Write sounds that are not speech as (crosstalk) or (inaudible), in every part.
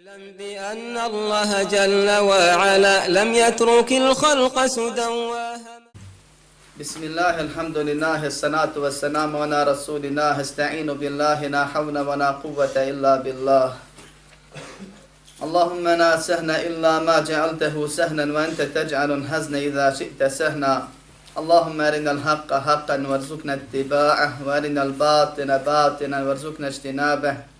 اعلم بأن الله جل وعلا لم يترك الخلق سدى بسم الله الحمد لله الصلاة والسلام على رسول الله. استعين بالله لا حول ولا قوة إلا بالله. اللهم لا سهن إلا ما جعلته سهنا وأنت تجعل الحزن إذا شئت سهنا. اللهم أرنا الحق حقا وارزقنا اتباعه وأرنا الباطل باطلا وارزقنا اجتنابه.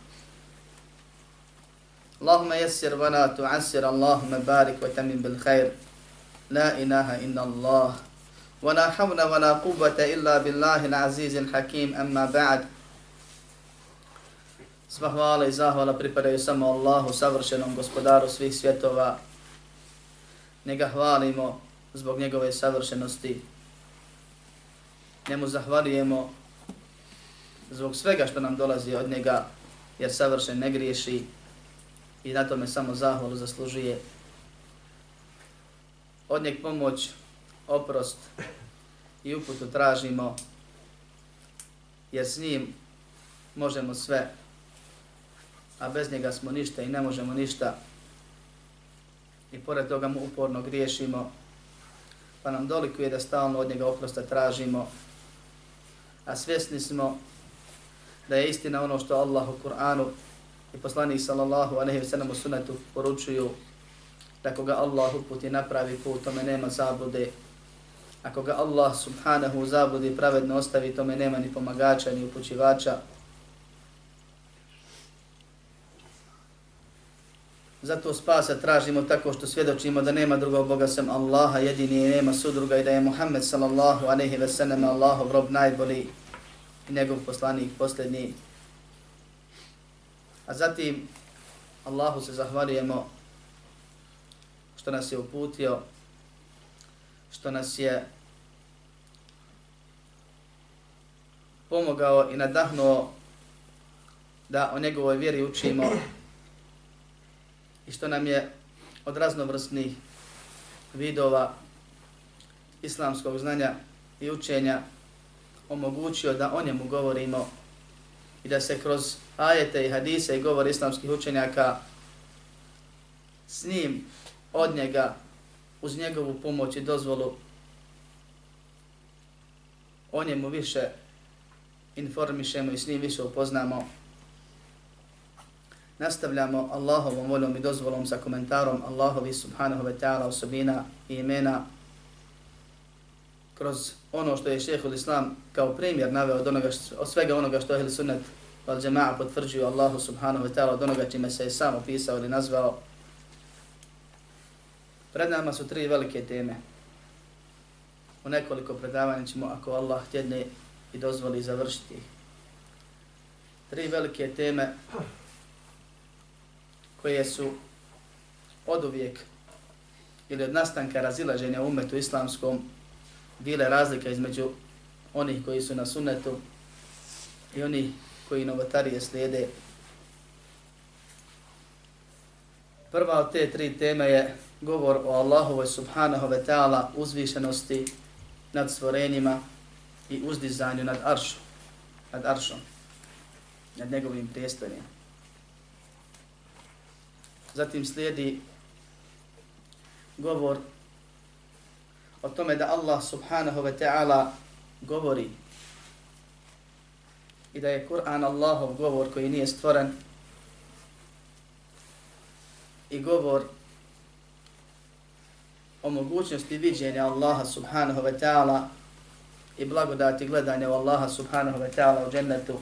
اللهم يسر ولا تعسر اللهم بارك وتمن بالخير لا إله إلا الله ولا حول ولا قوة إلا بالله العزيز الحكيم أما بعد Sva hvala i zahvala pripadaju samo Allahu, savršenom gospodaru svih svjetova. Njega hvalimo zbog njegove savršenosti. Njemu zahvalijemo zbog svega što nam dolazi od njega, jer savršen ne griješi i na tome samo zahvalu zaslužuje. Od njeg pomoć, oprost i uputu tražimo, jer s njim možemo sve, a bez njega smo ništa i ne možemo ništa. I pored toga mu uporno griješimo, pa nam dolikuje da stalno od njega oprosta tražimo, a svjesni smo da je istina ono što Allah u Kur'anu i poslanik sallallahu alejhi ve sellem u sunnetu poručuju da koga Allah uputi napravi put, tome nema zablude. Ako ga Allah subhanahu zabludi pravedno ostavi, tome nema ni pomagača, ni upućivača. Zato spasa tražimo tako što svjedočimo da nema drugog Boga sem Allaha, jedini je nema sudruga i da je Muhammed sallallahu aleyhi ve sellem Allahov rob najbolji i njegov poslanik posljednji. A zatim Allahu se zahvaljujemo što nas je uputio, što nas je pomogao i nadahnuo da o njegovoj vjeri učimo i što nam je od raznovrsnih vidova islamskog znanja i učenja omogućio da o njemu govorimo i da se kroz ajete i hadise i govor islamskih učenjaka s njim, od njega, uz njegovu pomoć i dozvolu o njemu više informišemo i s njim više upoznamo. Nastavljamo Allahovom voljom i dozvolom sa komentarom Allahovi subhanahu wa ta'ala osobina i imena kroz ono što je šehhul islam kao primjer naveo od, onoga od svega onoga što je sunnet wal jama'a potvrđuju Allahu subhanahu wa ta'ala od onoga čime se je sam opisao ili nazvao. Pred nama su tri velike teme. U nekoliko predavanja ćemo, ako Allah htjedne i dozvoli, završiti Tri velike teme koje su od uvijek ili od nastanka razilaženja u umetu islamskom bile razlika između onih koji su na sunnetu i onih koji novotarije slijede. Prva od te tri teme je govor o Allahovoj subhanahu wa ta'ala uzvišenosti nad stvorenjima i uzdizanju nad aršom, nad aršom, nad njegovim prijestojima. Zatim slijedi govor o tome da Allah subhanahu wa ta'ala govori i da je Kur'an Allahov govor koji nije stvoren i govor o mogućnosti viđenja Allaha subhanahu wa ta'ala i blagodati gledanja u Allaha subhanahu wa ta'ala u džennetu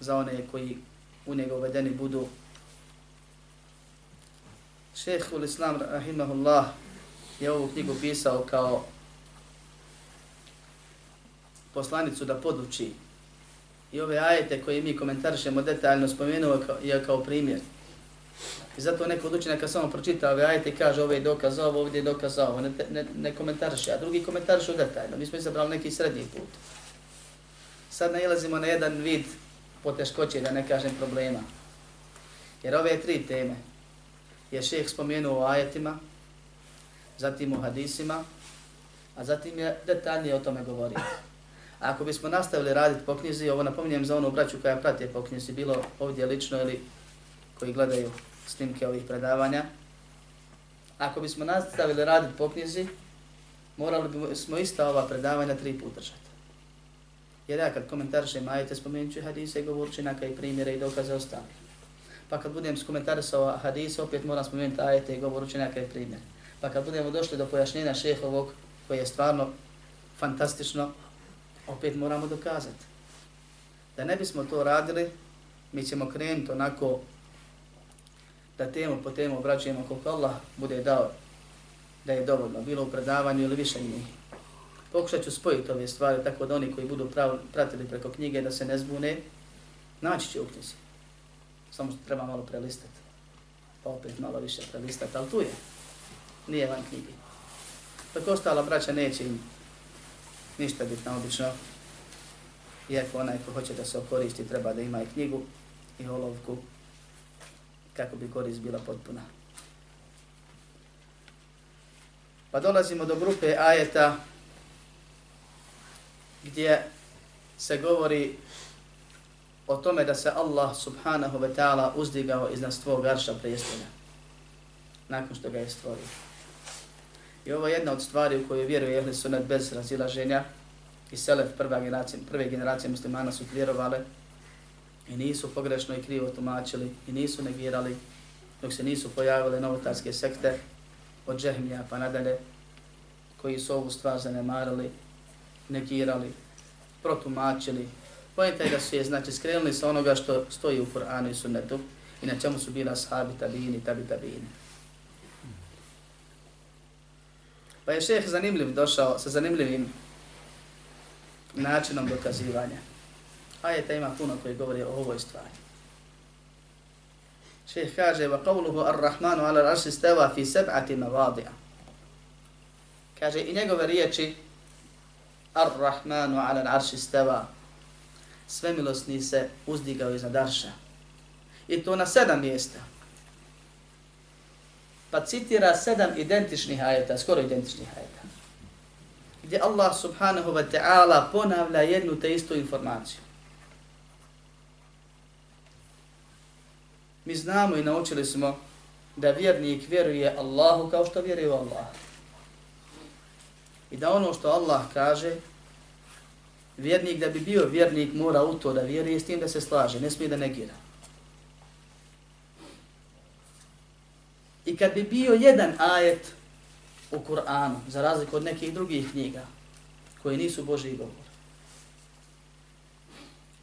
za one koji u njega uvedeni budu. Šehhul Islam rahimahullah je ovu knjigu pisao kao poslanicu da poduči i ove ajete koje mi komentarišemo detaljno spomenuo je kao primjer. I zato neko od učenjaka samo pročita ove ajete i kaže ove je dokaz ovo, ovdje je dokaz ovo, ne, ne, ne komentariše, a drugi komentarišu detaljno. Mi smo izabrali neki srednji put. Sad nailazimo na jedan vid poteškoće, da ne kažem problema. Jer ove tri teme je šeheh spomenuo u ajetima, zatim u hadisima, a zatim je detaljnije o tome govorio. Ako bismo nastavili raditi po knjizi, ovo napominjem za onu braću koja prati po knjizi, bilo ovdje lično ili koji gledaju snimke ovih predavanja, ako bismo nastavili raditi po knjizi, morali bismo ista ova predavanja tri puta držati. Jer ja kad komentarišem ajete, spomenut ću hadise i govorit naka i primjere i dokaze ostali. Pa kad budem skomentarisao hadise, opet moram spomenuti ajete i govorit naka i primjere. Pa kad budemo došli do pojašnjenja šehovog, koje je stvarno fantastično, opet moramo dokazati. Da ne bismo to radili, mi ćemo krenuti onako da temu po temu obraćujemo koliko Allah bude dao da je dovoljno, bilo u predavanju ili više njih. Pokušat ću spojiti ove stvari tako da oni koji budu prav, pratili preko knjige da se ne zbune, naći će u knjizi. Samo što treba malo prelistati. Pa opet malo više prelistati, ali tu je. Nije van knjige. Tako ostala braća neće im ništa bitno obično, Iako onaj ko hoće da se okoristi treba da ima i knjigu i olovku kako bi korist bila potpuna. Pa dolazimo do grupe ajeta gdje se govori o tome da se Allah subhanahu wa ta'ala uzdigao iznad svog arša prijestolja nakon što ga je stvorio. I ovo je jedna od stvari u kojoj vjeruje Ehli Sunnet bez razilaženja i Selef prva generacija, prve generacije muslimana su vjerovale i nisu pogrešno i krivo tumačili i nisu negirali dok se nisu pojavile novotarske sekte od džehmija pa nadalje koji su ovu stvar zanemarili, negirali, protumačili. Pojenta je da su je znači skrenuli sa onoga što stoji u Kur'anu i sunnetu i na čemu su bila sahabi, tabini, tabi, tabini. Pa je šeh zanimljiv došao sa zanimljivim načinom dokazivanja. Ajeta ima puno koji govori o ovoj stvari. Šeh kaže, va qavluhu ar-Rahmanu ala raši steva fi seb'ati mavadija. Kaže, i njegove riječi, ar-Rahmanu ala raši steva, svemilosni se uzdigao iznad arša. I to na sedam mjesta. Pa citira sedam identičnih ajeta, skoro identičnih ajeta. Gdje Allah subhanahu wa ta'ala ponavlja jednu te istu informaciju. Mi znamo i naučili smo da vjernik vjeruje Allahu kao što vjeruje u Allah. I da ono što Allah kaže, vjernik da bi bio vjernik mora u to da vjeruje s tim da se slaže, ne smije da negira. I kad bi bio jedan ajet u Kur'anu, za razliku od nekih drugih knjiga, koje nisu Boži govor,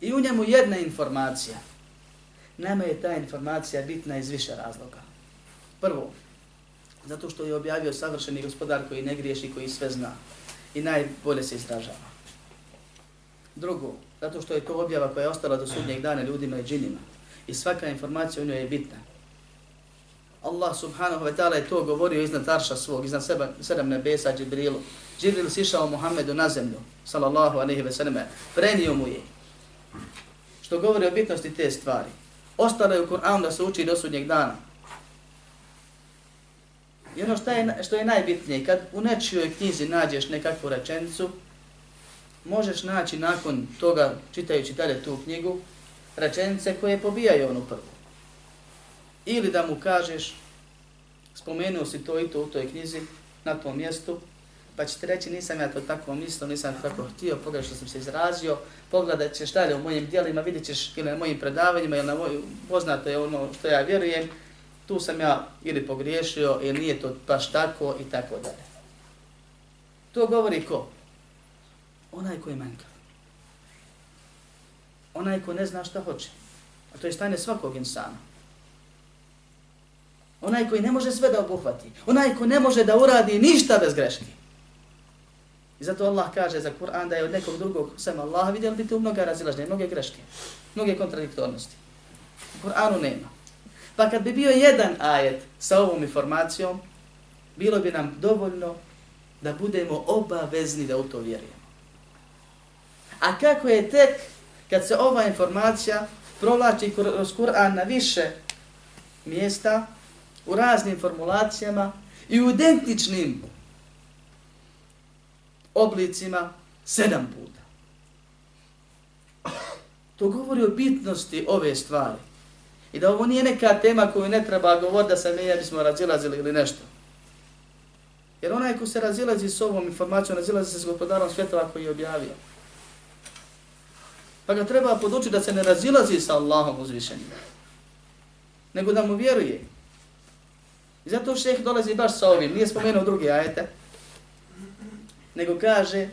i u njemu jedna informacija, nama je ta informacija bitna iz više razloga. Prvo, zato što je objavio savršeni gospodar koji ne griješi, koji sve zna i najbolje se izražava. Drugo, zato što je to objava koja je ostala do sudnjeg dana ljudima i džinima i svaka informacija u njoj je bitna. Allah subhanahu wa ta'ala je to govorio iznad arša svog, iznad seba, sedam nebesa Džibrilu. Džibril sišao Muhammedu na zemlju, sallallahu alaihi ve sallam, prenio mu je. Što govori o bitnosti te stvari. Ostalo je u Kur'anu da se uči do sudnjeg dana. I ono što je, što je najbitnije, kad u nečijoj knjizi nađeš nekakvu rečenicu, možeš naći nakon toga, čitajući dalje tu knjigu, rečenice koje pobijaju onu prvu. Ili da mu kažeš, spomenuo si to i to u toj knjizi, na tom mjestu, pa će ti reći nisam ja to tako mislio, nisam tako htio, pogrešno sam se izrazio, pogledat ćeš dalje u mojim dijelima, vidjet ćeš ili na mojim predavanjima, ili na moj, poznato je ono što ja vjerujem, tu sam ja ili pogriješio, ili nije to baš tako i tako dalje. To govori ko? Onaj koji je manjkav. Onaj ko ne zna šta hoće. A to je stanje svakog insana. Onaj koji ne može sve da obuhvati. Onaj koji ne može da uradi ništa bez greške. I zato Allah kaže za Kur'an da je od nekog drugog sem Allah vidjeli bi tu mnoga razilaženja, mnoge greške, mnoge kontradiktornosti. U Kur'anu nema. Pa kad bi bio jedan ajet sa ovom informacijom, bilo bi nam dovoljno da budemo obavezni da u to vjerujemo. A kako je tek kad se ova informacija provlači kroz Kur'an na više mjesta, u raznim formulacijama i u identičnim oblicima sedam puta. To govori o bitnosti ove stvari. I da ovo nije neka tema koju ne treba govoriti da se mi ja bismo razilazili ili nešto. Jer onaj ko se razilazi s ovom informacijom, razilazi se s gospodarom svjetova koji je objavio. Pa ga treba podučiti da se ne razilazi sa Allahom uzvišenim. Nego da mu vjeruje. I zato šeh dolazi baš sa ovim. Nije spomenuo drugi ajete. Nego kaže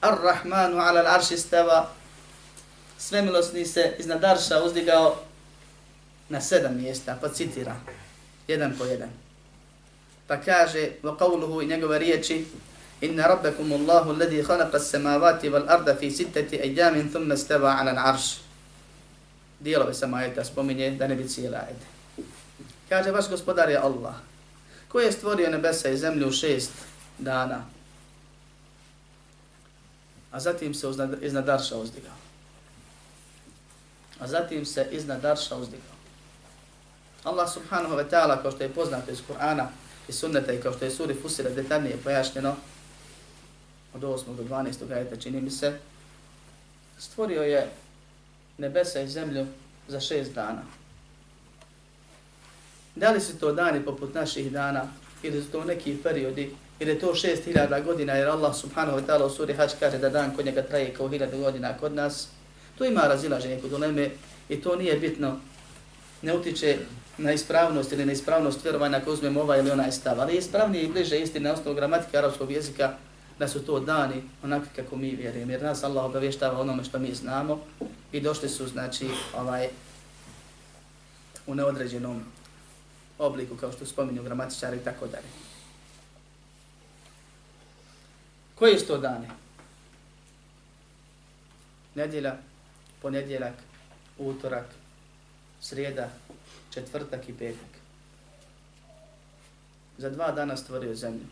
Ar-Rahmanu ala l'arši stava Svemilosni se iznad arša uzdigao na sedam mjesta, pa citira, jedan po jedan. Pa kaže, wa qavluhu i njegove riječi, Inna rabbekum Allahu alladhi khalaqa as-samawati wal arda fi sittati ayamin thumma istawa 'ala al-'arsh. Dijelove samo ajeta spominje da ne bi cijela ajeta. Kaže, vaš gospodar je Allah, koji je stvorio nebesa i zemlju u šest dana, a zatim se iznad Arša uzdigao. A zatim se iznad Arša uzdigao. Allah subhanahu wa ta'ala, kao što je poznato iz Kur'ana i sunneta i kao što je suri Fusira detaljnije pojašnjeno, od 8. do 12. ajeta čini mi se, stvorio je nebesa i zemlju za šest dana. Da li su to dani poput naših dana, ili su to neki periodi, ili je to šest hiljada godina, jer Allah subhanahu wa ta'ala u suri Hač kaže da dan kod njega traje kao hiljada godina kod nas, to ima razilaženje kod uleme i to nije bitno, ne utiče na ispravnost ili na ispravnost vjerovanja ako uzmemo ovaj ili onaj stav, ali je ispravnije i bliže istine na osnovu gramatike arapskog jezika da su to dani onakvi kako mi vjerujemo, jer nas Allah obavještava onome što mi znamo i došli su, znači, ovaj, u neodređenom obliku, kao što spominju gramatičari i tako dalje. Koje su to dane? Nedjelja, ponedjeljak, utorak, srijeda, četvrtak i petak. Za dva dana stvorio zemlju.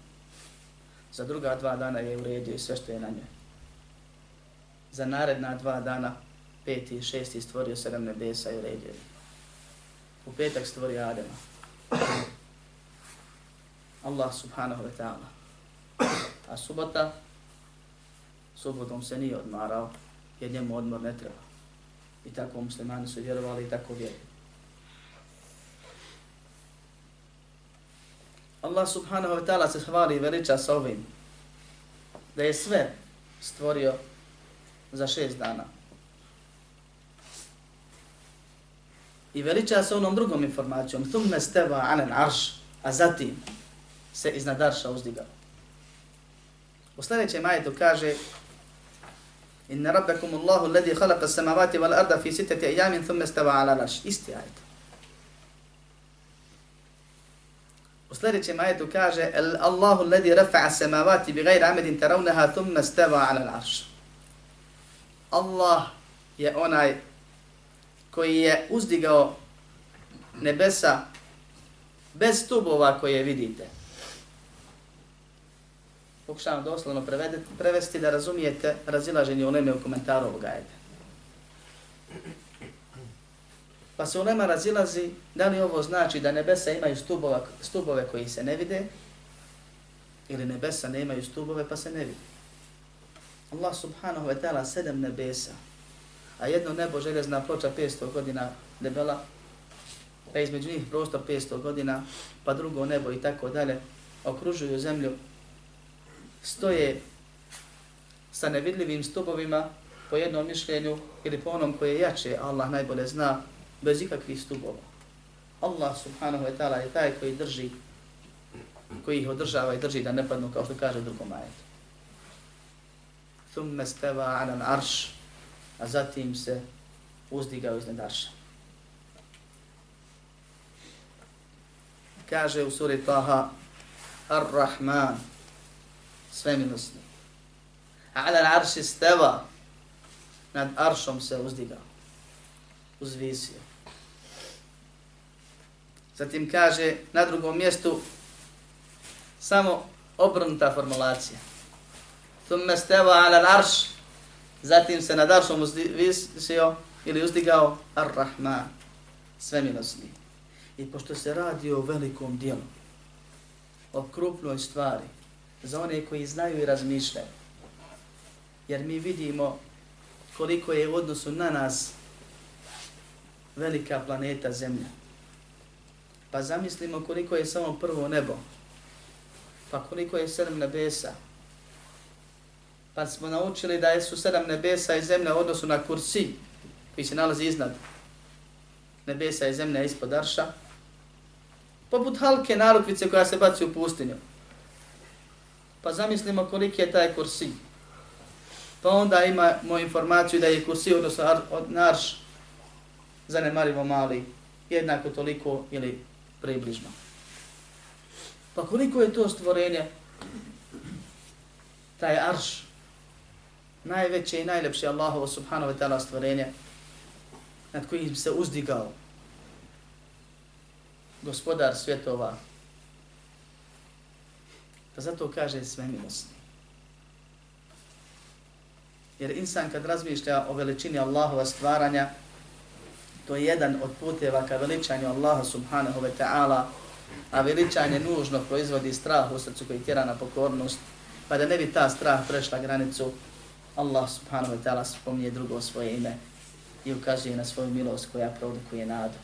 Za druga dva dana je uredio i sve što je na njoj. Za naredna dva dana, peti i šesti, stvorio sedam nebesa i uredio. U petak stvorio Adema. Allah subhanahu wa ta'ala. A subota, subotom se nije odmarao, jer njemu odmor ne treba. I tako muslimani su vjerovali i tako vjeruju. Allah subhanahu wa ta'ala se hvali i veliča sa ovim, da je sve stvorio za šest dana. I veliča se onom drugom informacijom, thumme steva anen arš, a zatim se iznad arša uzdigao. U sljedećem ajetu kaže Inna rabbakum Allahu alladhi khalaqa as-samawati wal arda fi sittati ayamin thumma istawa 'ala al-'arsh. Isti ajet. U sljedećem ajetu kaže Allahu alladhi rafa'a as-samawati bighayri 'amadin tarawnaha thumma istawa 'ala al-'arsh. Allah je onaj koji je uzdigao nebesa bez stubova koje vidite. Pokušavam doslovno prevesti da razumijete razilaženje uleme u komentaru ovog ajeta. Pa se ulema razilazi da li ovo znači da nebesa imaju stubova, stubove koji se ne vide ili nebesa ne imaju stubove pa se ne vide. Allah subhanahu wa ta'ala sedam nebesa, a jedno nebo željezna ploča 500 godina debela, pa između njih prostor 500 godina, pa drugo nebo i tako dalje, okružuju zemlju, stoje sa nevidljivim stubovima po jednom mišljenju ili po onom koje je jače, Allah najbolje zna, bez ikakvih stubova. Allah subhanahu wa ta'ala je taj koji drži, koji ih održava i drži da ne padnu kao što kaže drugom ajetu. Thumme steva anan arš, a zatim se uzdigao iznad arša. Kaže u suri Taha, Ar-Rahman, svemilosni. Ala arši steva, nad aršom se uzdigao, uzvisio. Zatim kaže na drugom mjestu samo obrnuta formulacija. Thumme steva ala arši zatim se nad aršom uzvisio ili uzdigao ar-Rahman, svemilosni. I pošto se radi o velikom dijelu, o krupnoj stvari, za one koji znaju i razmišljaju, jer mi vidimo koliko je u odnosu na nas velika planeta Zemlja. Pa zamislimo koliko je samo prvo nebo, pa koliko je sedam nebesa. Pa smo naučili da su sedam nebesa i zemlja u odnosu na kursi, koji se nalazi iznad nebesa i zemlja ispod arša, poput halke narukvice koja se baci u pustinju. Pa zamislimo koliki je taj kursi. Pa onda imamo informaciju da je kursi, odnosno ar, od narš, zanemarivo mali, jednako toliko ili približno. Pa koliko je to stvorenje? Taj arš, najveće i najlepše Allahovo subhanahu wa ta'ala stvorenje, nad kojim se uzdigao gospodar svjetova. Pa zato kaže sve milosni. Jer insan kad razmišlja o veličini Allahova stvaranja, to je jedan od puteva ka veličanju Allaha subhanahu wa ta'ala, a veličanje nužno proizvodi strah u srcu koji tjera na pokornost, pa da ne bi ta strah prešla granicu, Allah subhanahu wa ta'ala spominje drugo svoje ime i ukazuje na svoju milost koja produkuje nadu,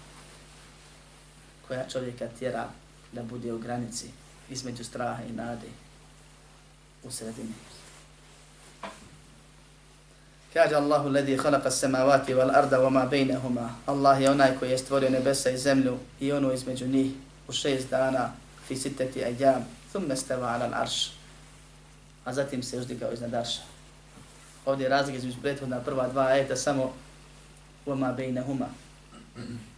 koja čovjeka tjera da bude u granici između straha i nade u sredini. Kaže Allahu ledi khalaqa samawati wal arda wa ma bainahuma. Allah je onaj koji je stvorio nebesa i zemlju i ono između njih u šest dana fi sitati ajam, thumme stava ala l'arš. A zatim se uzdigao iznad arša. Ovdje je razlik između prethodna prva dva ajeta samo vama bejnehuma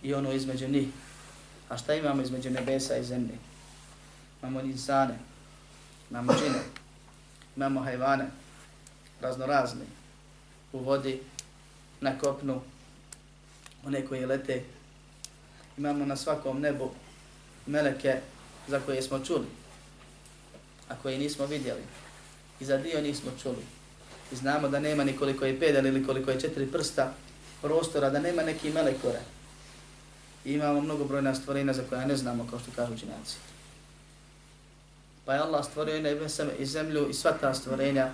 i ono između njih. A šta imamo između nebesa i zemlje? Imamo insane, imamo džine, imamo hajvane, raznorazne, u vodi, na kopnu, one koje lete. Imamo na svakom nebu meleke za koje smo čuli, a koje nismo vidjeli. I za dio nismo čuli. I znamo da nema nikoliko je pedal ili koliko je četiri prsta prostora, da nema neki melekore. I imamo mnogo brojna stvorina za koja ne znamo, kao što kažu učinjaci. Pa je Allah stvorio i nebesa i zemlju i sva ta stvorenja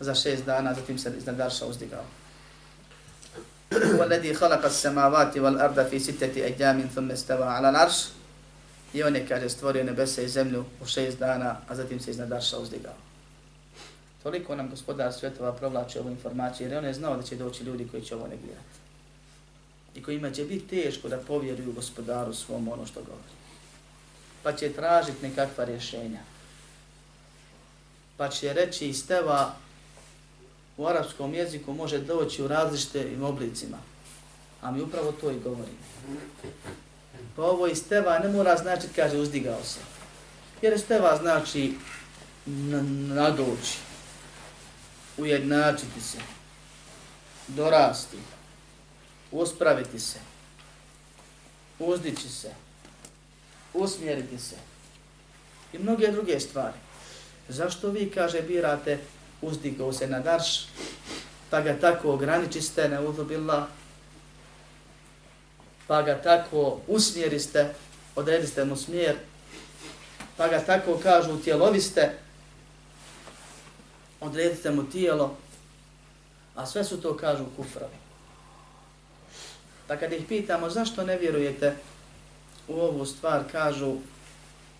za šest dana, zatim se iznad Arša uzdigao. وَالَّذِي خَلَقَ السَّمَاوَاتِ وَالْأَرْضَ فِي سِتَّةِ أَيَّامٍ ثُمَّ اسْتَوَى عَلَى الْعَرْشِ I on je, kaže, stvorio nebesa i zemlju u šest dana, a zatim se iznad Arša uzdigao. Toliko nam gospodar svjetova provlači ovu informaciju, jer on je znao da će doći ljudi koji će ovo negirati. I kojima će biti teško da povjeruju gospodaru svom ono što govori. Pa će tražiti nekakva rješenja. Pa će reći iz teva u arapskom jeziku može doći u različitim oblicima. A mi upravo to i govorimo. Pa ovo iz teva ne mora znači, kaže, uzdigao se. Jer iz teva znači nadoći, ujednačiti se, dorasti, uspraviti se, uzdići se, usmjeriti se i mnoge druge stvari. Zašto vi, kaže, birate uzdigao se na darš, pa ga tako ograničiste, ne udubila, pa ga tako usmjeriste, odrediste mu smjer, pa ga tako kažu tjeloviste, odredite mu tijelo, a sve su to kažu kufrovi. Pa kad ih pitamo zašto ne vjerujete u ovu stvar, kažu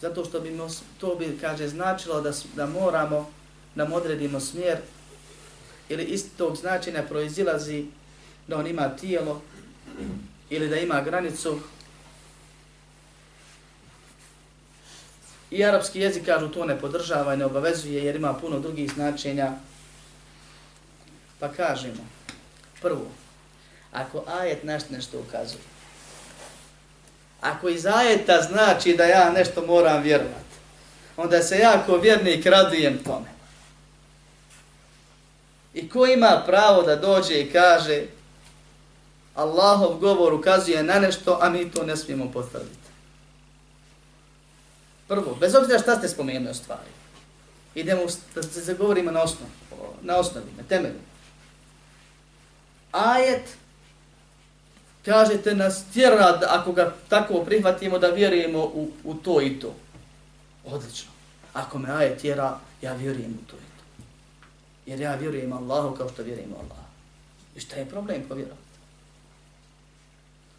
zato što bi to bi kaže značilo da da moramo nam odredimo smjer ili iz tog značenja proizilazi da on ima tijelo ili da ima granicu. I arapski jezik kažu to ne podržava i ne obavezuje jer ima puno drugih značenja. Pa kažemo, prvo, ako ajet nešto nešto ukazuje, ako iz ajeta znači da ja nešto moram vjerovati, onda se ja kao vjernik radujem tome. I ko ima pravo da dođe i kaže Allahov govor ukazuje na nešto, a mi to ne smijemo potvrditi. Prvo, bez obzira šta ste spomenuli o stvari. Idemo da se zagovorimo na osnov, na osnovi, na temelju. Ajet kažete nas tjera da ako ga tako prihvatimo da vjerujemo u, u to i to. Odlično. Ako me ajet tjera, ja vjerujem u to i to. Jer ja vjerujem Allahu kao što vjerujem Allah. I šta je problem povjerovati?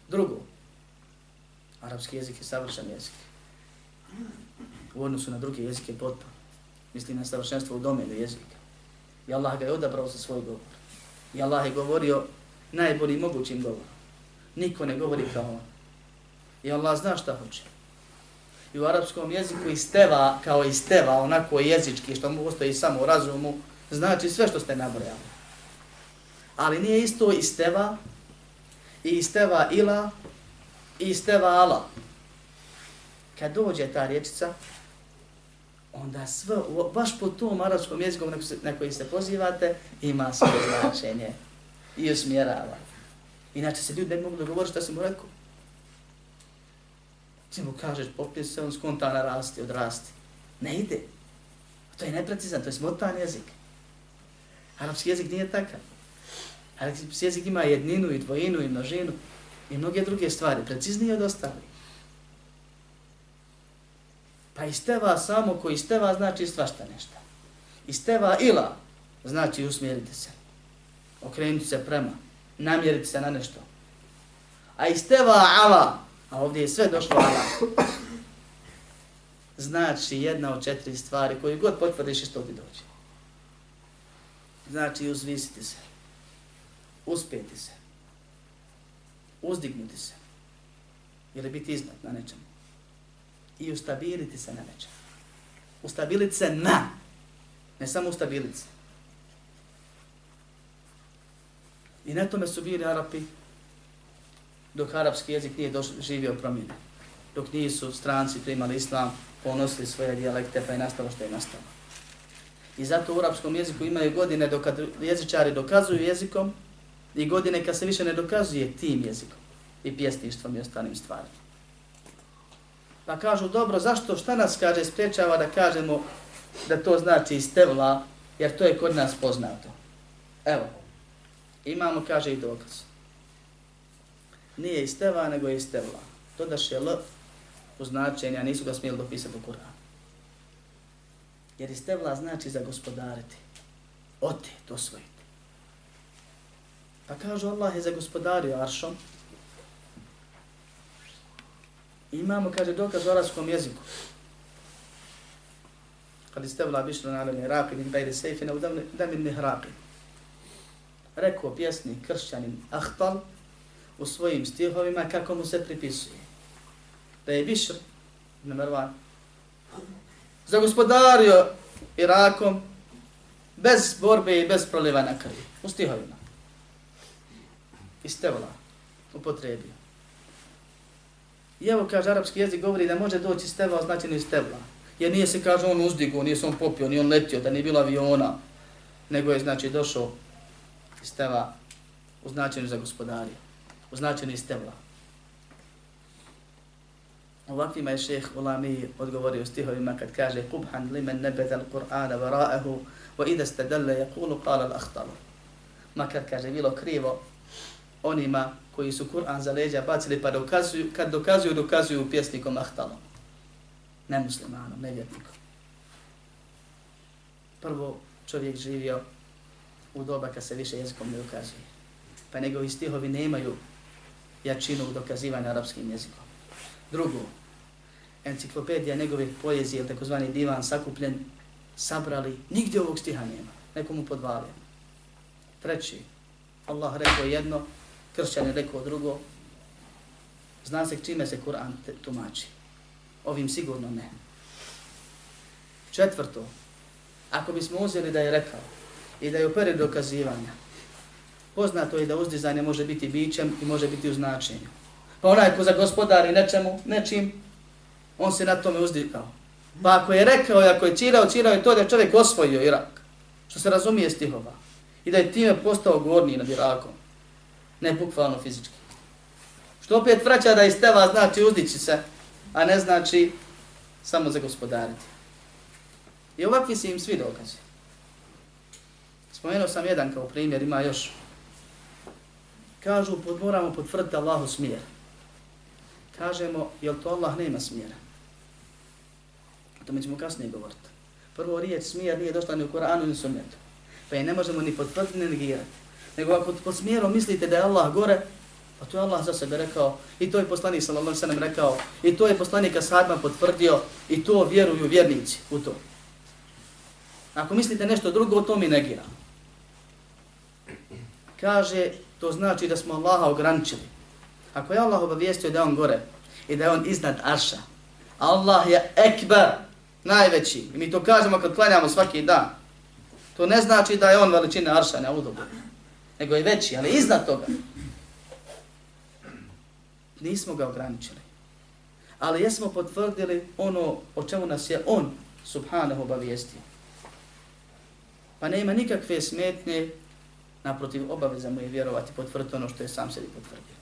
Drugo, arapski jezik je savršen jezik. U odnosu na druge jezike potpuno. Mislim na savršenstvo u domenu jezika. I Allah ga je odabrao za svoj govor. I Allah je govorio najboljim mogućim govorom. Niko ne govori kao on. I Allah zna šta hoće. I u arapskom jeziku isteva kao isteva, onako jezički, što mu ostaje samo u razumu, znači sve što ste nabrojali. Ali nije isto isteva, i isteva ila, i isteva ala. Kad dođe ta riječica, onda sve, baš po tom arapskom jeziku na koji se pozivate, ima svoje (coughs) značenje i usmjerava. Inače se ljudi ne mogu dogovoriti šta se mu rekao. Ti mu kažeš, popije se, on skonta narasti, odrasti. Ne ide. To je neprecizan, to je smotan jezik. Arapski jezik nije takav. Arapski jezik ima jedninu i dvojinu i množinu i mnoge druge stvari, preciznije od ostalih. Pa isteva samo ko isteva znači svašta nešto. Isteva ila znači usmjerite se. Okrenuti se prema. Namjeriti se na nešto. A isteva ala, a ovdje je sve došlo ala, znači jedna od četiri stvari koju god potvrdiš isto ti dođe. Znači uzvisiti se. Uspjeti se. Uzdignuti se. Ili biti iznad na nečemu i ustabiliti se na nečem. Ustabiliti se na, ne samo ustabiliti se. I na tome su bili Arapi dok arapski jezik nije živio promjene. Dok nisu stranci primali islam, ponosili svoje dijalekte pa je nastalo što je nastalo. I zato u arapskom jeziku imaju godine dok jezičari dokazuju jezikom i godine kad se više ne dokazuje tim jezikom i pjesništvom i ostalim stvarima. Pa kažu, dobro, zašto, šta nas kaže, sprečava da kažemo da to znači istevla, jer to je kod nas poznato. Evo, imamo, kaže i dokaz. Nije isteva, nego je istevla. To da je L u značenja, nisu ga smijeli dopisati u Kur'anu. Jer istevla znači za gospodariti. Oti, to svojiti. Pa kažu, Allah je zagospodario aršom, Imamo, kaže, dokaz u arabskom jeziku. Kad istavila bišla na alemi raqi min bajde sejfina u damin mihraqi. Rekao pjesnik kršćanin Ahtal u svojim stihovima kako mu se pripisuje. Da je Bišr, Mervan, zagospodario Irakom bez borbe i bez prolivanja krvi. U stihovima. Istavila, upotrebio. I evo kaže arapski jezik govori da može doći stebla označeno iz stevla. Znači Jer nije se kaže on uzdigo, nije se on popio, nije on letio, da nije bilo aviona, nego je znači došao iz steva označeno za gospodarije, označeno iz stevla. Ovakvima je šeheh Ulami odgovorio stihovima kad kaže Kubhan limen nebeda al-Qur'ana vara'ahu wa ida ste yakulu qala al-ahtalu. Makar kaže bilo krivo onima koji su Kur'an za leđa bacili pa dokazuju, kad dokazuju, dokazuju pjesnikom Ahtalom. nemuslimanom, nevjetnikom. Prvo čovjek živio u doba kad se više jezikom ne dokazuje. Pa njegovi stihovi nemaju jačinu dokazivanja arapskim jezikom. Drugo, enciklopedija njegove poezije, takozvani divan sakupljen, sabrali, nigdje ovog stiha nema, nekomu podvalio. Treći, Allah rekao jedno, kršćan je rekao drugo, zna se čime se Kur'an tumači. Ovim sigurno ne. Četvrto, ako bismo uzeli da je rekao i da je u periodu dokazivanja, poznato je da uzdizanje može biti bićem i može biti u značenju. Pa onaj ko zagospodari nečemu, nečim, on se na tome uzdikao. Pa ako je rekao i ako je čirao, čirao je to da je čovjek osvojio Irak, što se razumije stihova, i da je time postao gorniji nad Irakom, ne bukvalno fizički. Što opet vraća da iz teva znači uzdići se, a ne znači samo za gospodariti. I ovakvi su im svi dokazi. Spomenuo sam jedan kao primjer, ima još. Kažu, pod, moramo potvrditi Allahu smjer. Kažemo, jel to Allah nema smjera? O tome ćemo kasnije govoriti. Prvo riječ smjer nije došla ni u Koranu ni u sunnetu. Pa je ne možemo ni potvrditi ni negirati. Nego ako pod smjerom mislite da je Allah gore, pa to je Allah za sebe rekao, i to je poslanik sallallahu sallam rekao, i to je poslanik Ashabima potvrdio, i to vjeruju vjernici u to. Ako mislite nešto drugo, to mi negira. Kaže, to znači da smo Allaha ograničili. Ako je Allah obavijestio da je on gore i da je on iznad Arša, Allah je ekber, najveći. I mi to kažemo kad klanjamo svaki dan. To ne znači da je on veličina Arša, ne udobu. Nego je veći, ali iznad toga. Nismo ga ograničili. Ali jesmo potvrdili ono o čemu nas je on, subhanahu, obavijestio. Pa nema nikakve smetnje, naprotiv obaveza mu je vjerovati, potvrditi ono što je sam sebi potvrdio.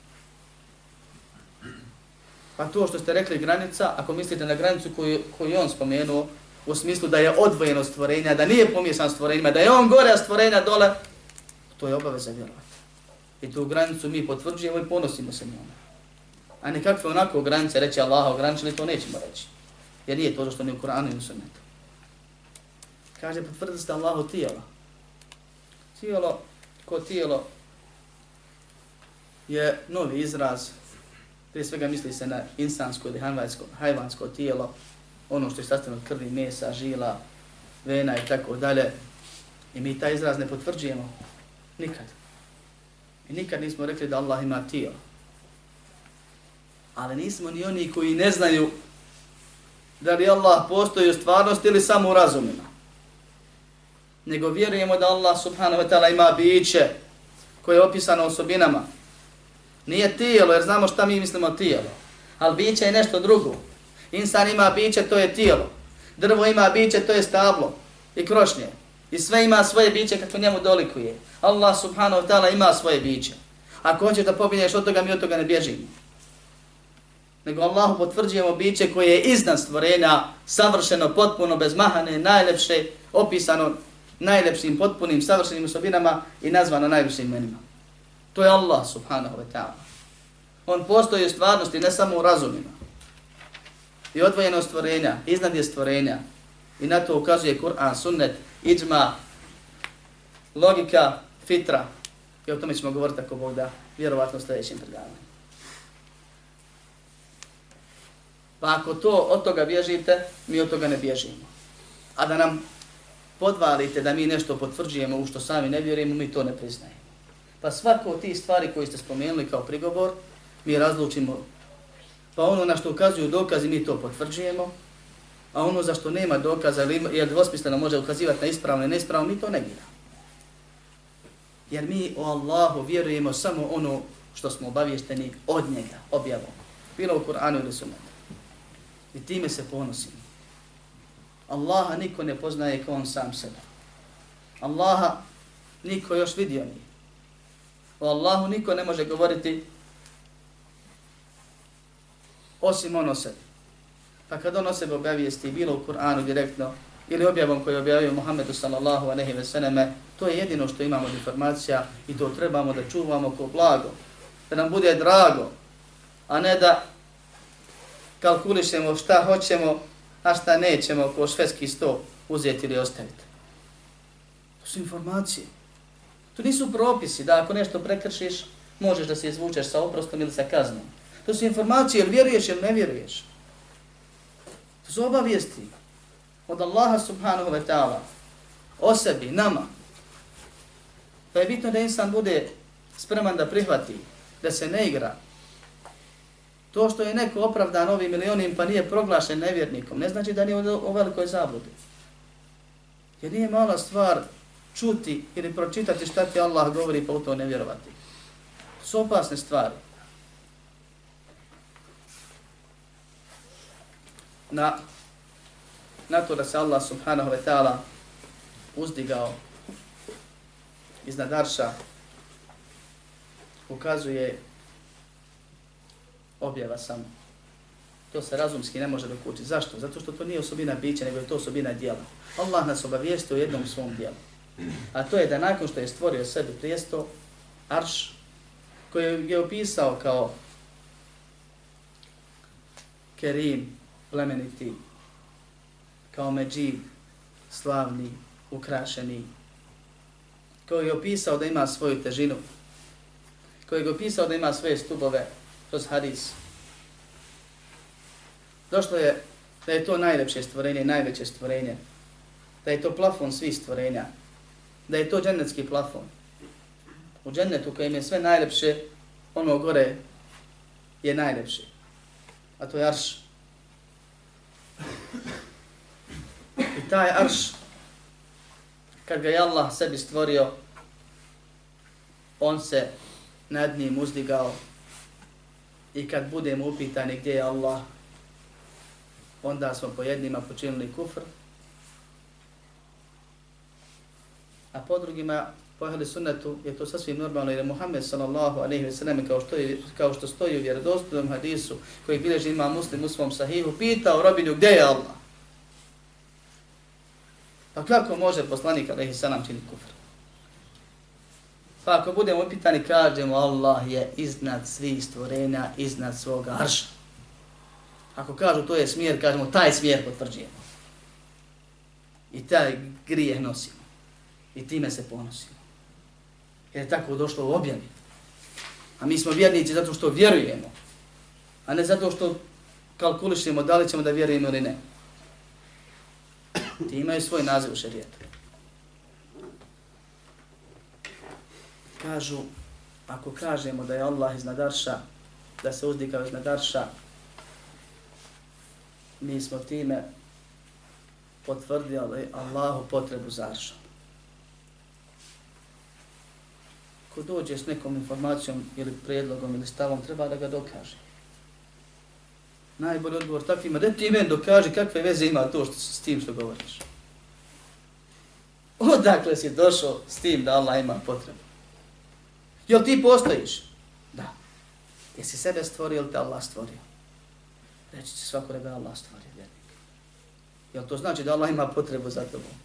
Pa to što ste rekli granica, ako mislite na granicu koju, koju on spomenuo, u smislu da je odvojeno stvorenja, da nije pomjesan stvorenjima, da je on gore, a stvorenja dole, to je obaveza vjerovati. I tu granicu mi potvrđujemo i ponosimo se njome. Ono. A nekakve onako granice, reći Allah ograničili, to nećemo reći. Jer nije to što ni u Koranu i u sunnetu. Kaže, potvrdi ste Allahu tijelo. Tijelo, ko tijelo, je novi izraz Prije svega misli se na insansko ili hajvansko, hajvansko tijelo, ono što je sastavljeno od krvi, mesa, žila, vena i tako dalje. I mi taj izraz ne potvrđujemo nikad. I nikad nismo rekli da Allah ima tijelo. Ali nismo ni oni koji ne znaju da li Allah postoji u stvarnosti ili samo u razumima. Nego vjerujemo da Allah subhanahu wa ta'ala ima biće koje je opisano osobinama, Nije tijelo, jer znamo šta mi mislimo tijelo. Ali biće je nešto drugo. Insan ima biće, to je tijelo. Drvo ima biće, to je stablo i krošnje. I sve ima svoje biće kako njemu dolikuje. Allah subhanahu wa ta'ala ima svoje biće. Ako hoćeš da pobinješ od toga, mi od toga ne bježimo. Nego Allahu potvrđujemo biće koje je iznad stvorenja, savršeno, potpuno, bez mahane, najlepše, opisano najlepšim, potpunim, savršenim osobinama i nazvano najlepšim imenima. To je Allah subhanahu wa ta'ala. On postoji u stvarnosti, ne samo u razumima. I odvojeno stvorenja, iznad je stvorenja. I na to ukazuje Kur'an, sunnet, iđma, logika, fitra. I o tome ćemo govoriti ako Bog da, vjerovatno u sljedećem predavanju. Pa ako to od toga bježite, mi od toga ne bježimo. A da nam podvalite da mi nešto potvrđujemo u što sami ne vjerujemo, mi to ne priznajemo. Pa svako od tih stvari koji ste spomenuli kao prigovor, mi razlučimo. Pa ono na što ukazuju dokazi, mi to potvrđujemo. A ono za što nema dokaza, jer dvosmisleno može ukazivati na ispravno i neispravno, mi to negiramo. Jer mi o Allahu vjerujemo samo ono što smo obavješteni od njega, objavom. Bilo u Kur'anu ili sunnetu. I time se ponosimo. Allaha niko ne poznaje kao on sam sebe. Allaha niko još vidio nije. O Allahu niko ne može govoriti osim ono o sebi. Pa kad on o sebi objavijesti bilo u Kur'anu direktno ili objavom koji objavio Muhammedu sallallahu aleyhi ve veseneme, to je jedino što imamo od informacija i to trebamo da čuvamo ko blago, da nam bude drago, a ne da kalkulišemo šta hoćemo, a šta nećemo ko švedski sto uzeti ili ostaviti. To su informacije. To nisu propisi da ako nešto prekršiš, možeš da se izvučeš sa oprostom ili sa kaznom. To su informacije, jer vjeruješ ili ne vjeruješ. To obavijesti od Allaha subhanahu wa ta'ala o sebi, nama. Pa je bitno da insan bude spreman da prihvati, da se ne igra. To što je neko opravdan ovim milionim pa nije proglašen nevjernikom, ne znači da nije u velikoj zabludi. Jer nije mala stvar čuti ili pročitati šta ti Allah govori pa u to ne vjerovati. To su opasne stvari. Na, na to da se Allah subhanahu wa ta'ala uzdigao iznad Arša ukazuje objava samo. To se razumski ne može dokući. Zašto? Zato što to nije osobina bića, nego je to osobina dijela. Allah nas obavijesti u jednom svom dijelu. A to je da nakon što je stvorio sebi prijesto, arš, koji je opisao kao kerim, plemeniti, kao međib, slavni, ukrašeni, koji je opisao da ima svoju težinu, koji je opisao da ima svoje stubove kroz hadis. Došlo je da je to najlepše stvorenje, najveće stvorenje, da je to plafon svih stvorenja, da je to džennetski plafon. U džennetu kojem je sve najlepše, ono gore je najlepše. A to je arš. I taj arš, kad ga je Allah sebi stvorio, on se nad njim uzdigao. I kad budemo upitani gdje je Allah, onda smo po jednima počinili kufr, a po drugima po ahli sunnetu je to sasvim normalno jer je Muhammed sallallahu alejhi ve sellem kao što je, kao što stoji u vjerodostojnom hadisu koji bilježi ima Muslim u svom sahihu pitao robinju gdje je Allah. Pa kako može poslanik alejhi selam činiti kufr? Pa ako budemo upitani, kažemo Allah je iznad svih stvorenja, iznad svoga arša. Ako kažu to je smjer, kažemo taj smjer potvrđujemo. I taj grijeh nosimo. I time se ponosimo. Jer je tako došlo u objavi. A mi smo vjernici zato što vjerujemo. A ne zato što kalkulišemo da li ćemo da vjerujemo ili ne. Ti imaju svoj naziv u šarijetu. Kažu, ako kažemo da je Allah iznad arša, da se uzdikao iznad arša, mi smo time potvrdili Allahu potrebu za aršom. Ko dođe s nekom informacijom ili prijedlogom ili stavom, treba da ga dokaže. Najbolji odgovor takvima, da ti meni dokaži kakve veze ima to što s tim što govoriš. (laughs) Odakle si došao s tim da Allah ima potrebu? Jel ti postojiš? Da. Jesi sebe stvorio ili te Allah stvorio? Reći će svako da ga Allah stvorio, vjernik. Jel to znači da Allah ima potrebu za tobom?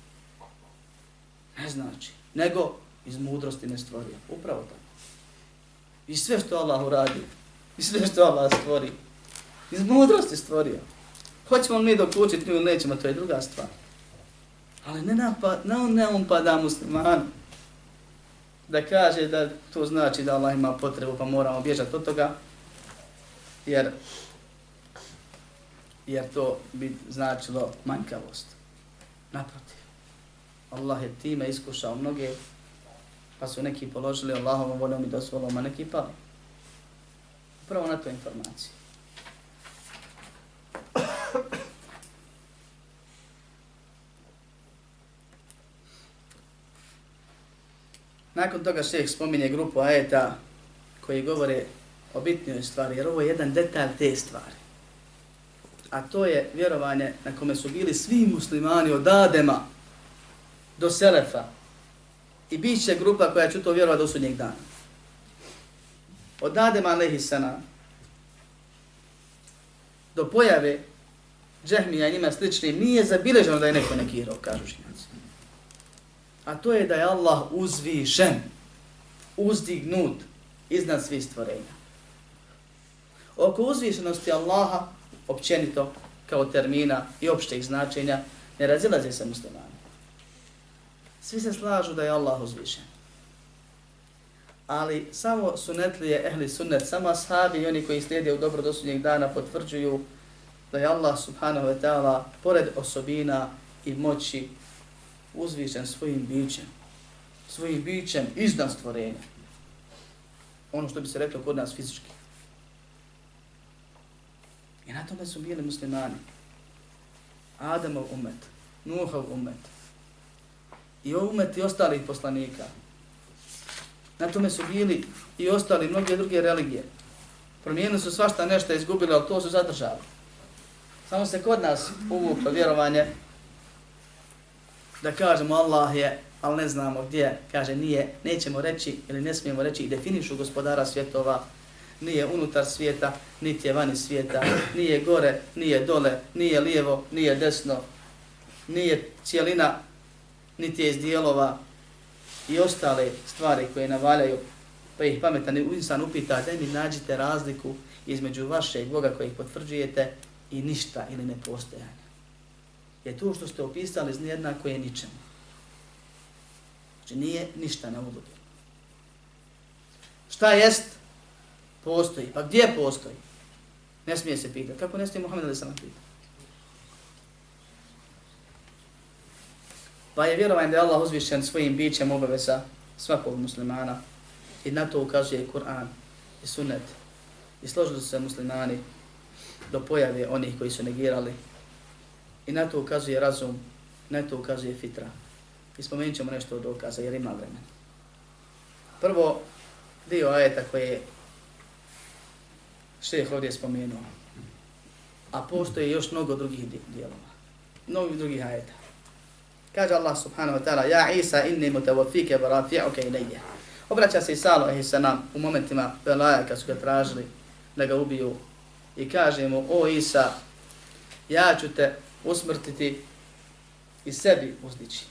Ne znači. Nego iz mudrosti ne stvorio. Upravo tako. I sve što Allah uradi, i sve što Allah stvori, iz mudrosti stvorio. Hoćemo mi dok učiti ili nećemo, to je druga stvar. Ali ne, napad, ne, ne on pada musliman da kaže da to znači da Allah ima potrebu pa moramo bježati od toga, jer jer to bi značilo manjkavost. Naprotiv. Allah je time iskušao mnoge, pa su neki položili Allahovom voljom i dozvolom, a neki pali. Upravo na to informaciju. Nakon toga šeheh spominje grupu ajeta koji govore o bitnijoj stvari, jer ovo je jedan detalj te stvari a to je vjerovanje na kome su bili svi muslimani od Adema do Selefa i bit će grupa koja će to vjerovati do sudnjeg dana. Od Adema alaihisana do pojave džehmija i njima slični nije zabilježeno da je neko nekirao, kažu žinjaci. A to je da je Allah uzvišen, uzdignut iznad svih stvorenja. Oko uzvišenosti Allaha općenito kao termina i opšteg značenja, ne razilaze se muslimani. Svi se slažu da je Allah uzvišen. Ali samo sunetlije ehli sunnet, samo ashabi i oni koji slijede u dobro dosudnjeg dana potvrđuju da je Allah subhanahu wa ta'ala pored osobina i moći uzvišen svojim bićem. Svojim bićem iznad stvorenja. Ono što bi se reklo kod nas fizički. I na tome su bili muslimani. Adamov umet, Nuhov umet. I umet i ostalih poslanika. Na tome su bili i ostali mnoge druge religije. Promijenili su svašta nešto izgubili, ali to su zadržali. Samo se kod nas uvuklo vjerovanje da kažemo Allah je, ali ne znamo gdje, kaže nije, nećemo reći ili ne smijemo reći i definišu gospodara svjetova, nije unutar svijeta, niti je vani svijeta, nije gore, nije dole, nije lijevo, nije desno, nije cijelina, niti je iz dijelova i ostale stvari koje navaljaju, pa ih pametan insan upita, da mi nađite razliku između vašeg Boga kojeg potvrđujete i ništa ili nepostojanja. Je to što ste opisali koje je ničemu. Znači nije ništa na uvodu. Šta jest? Postoji. Pa gdje postoji? Ne smije se pitati. Kako ne smije Muhammed ali Salam pitati? Pa je vjerovanje da je Allah uzvišen svojim bićem obaveza svakog muslimana i na to ukazuje Kur'an i sunnet. I složili su se muslimani do pojave onih koji su negirali. I na to ukazuje razum, na to ukazuje fitra. I spomenut ćemo nešto od dokaza jer ima vremena. Prvo, dio ajeta koje šeh ovdje spomenuo. A postoje još mnogo drugih dijelova. Mnogo drugih ajeta. Kaže Allah subhanahu wa ta'ala, Ja Isa inni mutavafike wa rafi'uke ilaije. Obraća se Isa alaihi u momentima Belaja kad su ga tražili da ga ubiju i kaže mu, o Isa, ja ću te usmrtiti i sebi uzdići.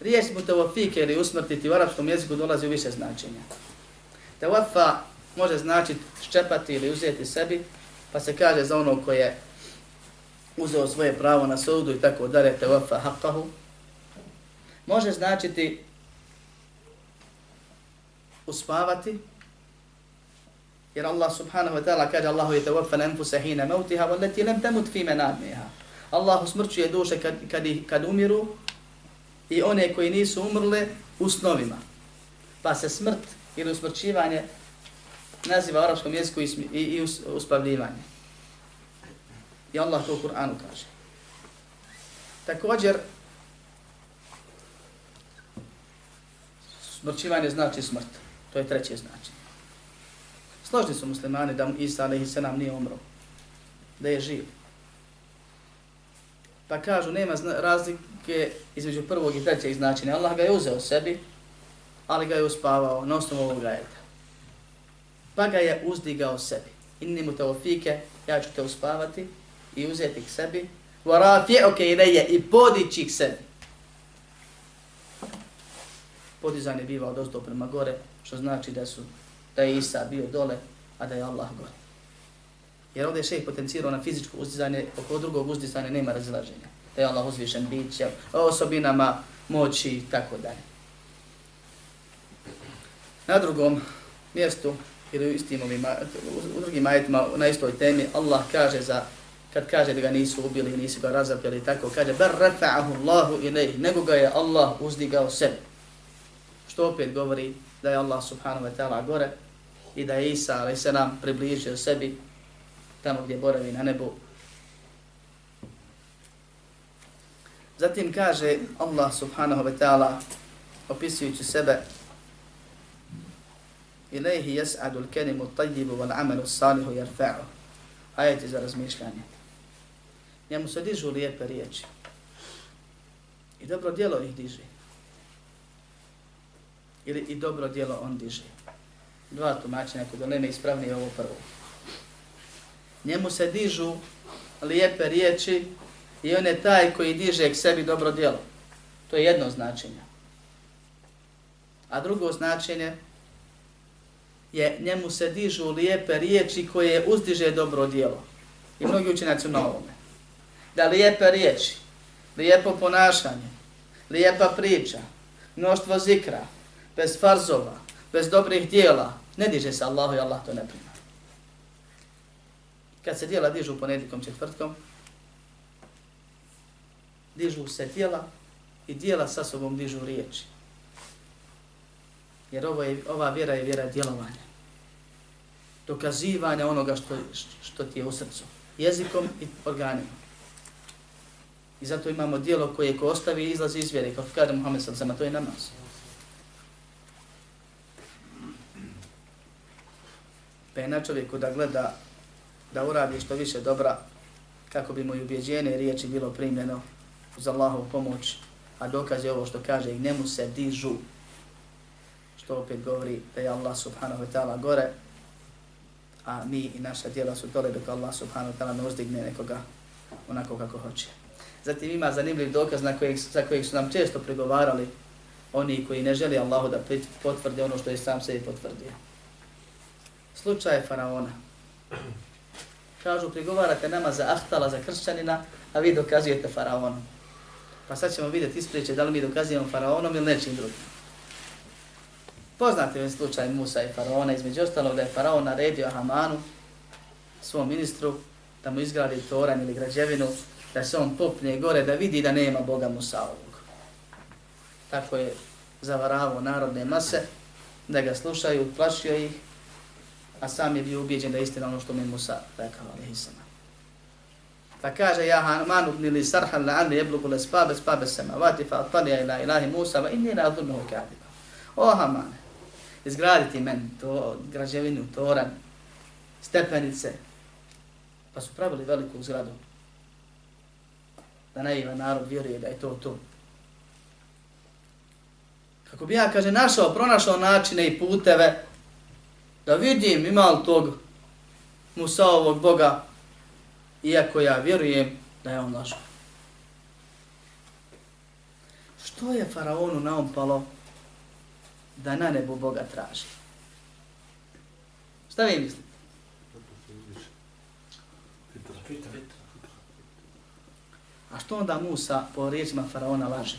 Riječ mutawafike ili usmrtiti u arapskom jeziku dolazi u više značenja. Tawafa može značiti ščepati ili uzeti sebi, pa se kaže za ono koje uzeo svoje pravo na sudu i tako dalje, tawafa haqqahu. Može značiti uspavati, jer Allah subhanahu wa ta'ala kaže Allahu je tawaffa anfusa hina mautiha wallati lam tamut fi manamiha. Allah usmrćuje duše kad, kad, kad umiru i one koji nisu umrle u snovima. Pa se smrt ili usmrćivanje naziva u arapskom jeziku i, i, i uspavljivanje. I Allah to u Kur'anu kaže. Također, smrćivanje znači smrt. To je treće značenje. Složni su muslimani da Isa alaihi nam nije umro. Da je živ. Pa kažu, nema razlike između prvog i trećeg značenja. Allah ga je uzeo sebi, ali ga je uspavao na osnovu ovog ajeta. Pa ga je uzdigao sebi. Inni mu teofike, ja ću te uspavati i uzeti k sebi. Varafje, ok, ideje, i podići k sebi. Podizanje biva od ozdo prema gore, što znači da su da je Isa bio dole, a da je Allah gore. Jer ovdje je šejh potencirao na fizičko uzdizanje, oko drugog uzdizanja nema razilaženja. Da je Allah uzvišen biće, osobinama, moći i tako dalje. Na drugom mjestu, ili u istim ovim, u drugim ajetima na istoj temi, Allah kaže za, kad kaže da ga nisu ubili, nisu ga razapjeli, tako kaže, bar rafa'ahu Allahu ilaih, nego ga je Allah uzdigao sebi. Što opet govori da je Allah subhanahu wa ta'ala gore i da je Isa ali se nam približio sebi tamo gdje boravi na nebu. Zatim kaže Allah subhanahu wa ta'ala opisujući sebe Ilaihi yas'adu al-kalimu at-tayyibu wal-amalu as-salihu jarfa'u. Ajeti za razmišljanje. Njemu se dižu lijepe riječi. I dobro djelo ih diže ili i dobro djelo on diže. Dva tumačenja kod oleme ispravnije ovo prvo. Njemu se dižu lijepe riječi i on je taj koji diže k sebi dobro djelo. To je jedno značenje. A drugo značenje je njemu se dižu lijepe riječi koje uzdiže dobro djelo. I mnogi učenjaci na ovome. Da lijepe riječi, lijepo ponašanje, lijepa priča, mnoštvo zikra, bez farzova, bez dobrih dijela, ne diže se Allahu i Allah to ne prima. Kad se dijela dižu ponedjeljkom četvrtkom, dižu se dijela i dijela sa sobom dižu riječi. Jer ovo je, ova vjera je vjera djelovanja. Dokazivanja onoga što, što ti je u srcu. Jezikom i organima. I zato imamo dijelo koje ko ostavi izlazi iz vjere. Kao kada Muhammed sallam, to je namaz. Pa je na čovjeku da gleda da uradi što više dobra kako bi mu i ubjeđene riječi bilo primljeno uz Allahovu pomoć, a dokaz je ovo što kaže i njemu se dižu. što opet govori da je Allah subhanahu wa ta'ala gore, a mi i naša djela su dole dok Allah subhanahu wa ta'ala ne uzdigne nekoga onako kako hoće. Zatim ima zanimljiv dokaz na kojeg, za kojeg su nam često pregovarali oni koji ne želi Allahu da potvrde ono što je sam sebi potvrdio. Slučaj faraona. Kažu, prigovarate nama za ahtala, za kršćanina, a vi dokazujete faraonom. Pa sad ćemo vidjeti ispriče da li mi dokazujemo faraonom ili nečim drugim. Poznate je slučaj Musa i faraona, između ostalog da je faraon naredio Hamanu, svom ministru, da mu izgradi toran ili građevinu, da se on popne gore, da vidi da nema Boga Musaovog. Tako je zavaravao narodne mase, da ga slušaju, plašio ih, a sam je bio ubijeđen da je istina ono što mi Musa rekao, ali hisama. Pa kaže, ja Hanuman ubni li sarhan la anli jeblugu le spabe, spabe sema, vati fa atalija ila ilahi Musa, va inni la adurnu kadiba. O Hamane, izgraditi men to građevinu, toran, stepenice, pa su pravili veliku zgradu. Da naivan narod vjeruje da je to to. Kako bi ja, kaže, našao, pronašao načine i puteve da vidim ima li tog Musaovog Boga, iako ja vjerujem da je on lažo. Što je faraonu naompalo da na nebu Boga traži? Šta vi mislite? A što onda Musa po riječima faraona laže?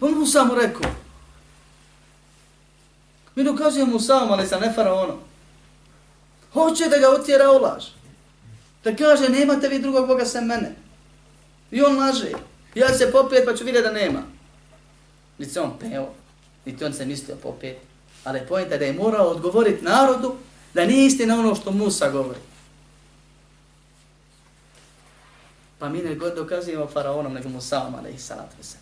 On Musa mu rekao. Mi dokazujemo Musa, ali sa ne faraonom. Hoće da ga utjera u laž. Da kaže, nemate vi drugog Boga sem mene. I on laže. Ja se popet pa ću vidjeti da nema. Niti se on peo, niti on se mislio popet. Ali pojenta da je morao odgovoriti narodu da nije istina ono što Musa govori. Pa mi ne god dokazujemo faraonom nego Musaom, ali ih salatu se.